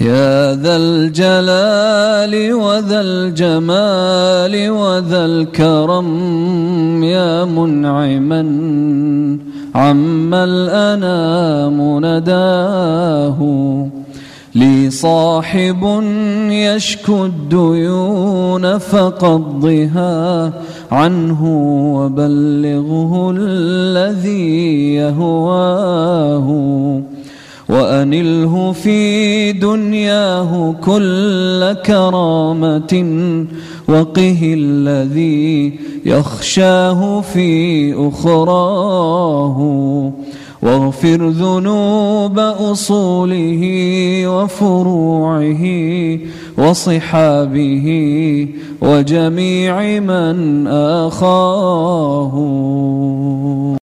يا ذا الجلال وذا الجمال وذا الكرم يا منعما عم الأنام نداه لي صاحب يشكو الديون فقضها عنه وبلغه الذي يهواه وأنله في دنياه كل كرامة وقه الذي يخشاه في أخراه. واغفر ذنوب أصوله وفروعه وصحابه وجميع من آخاه.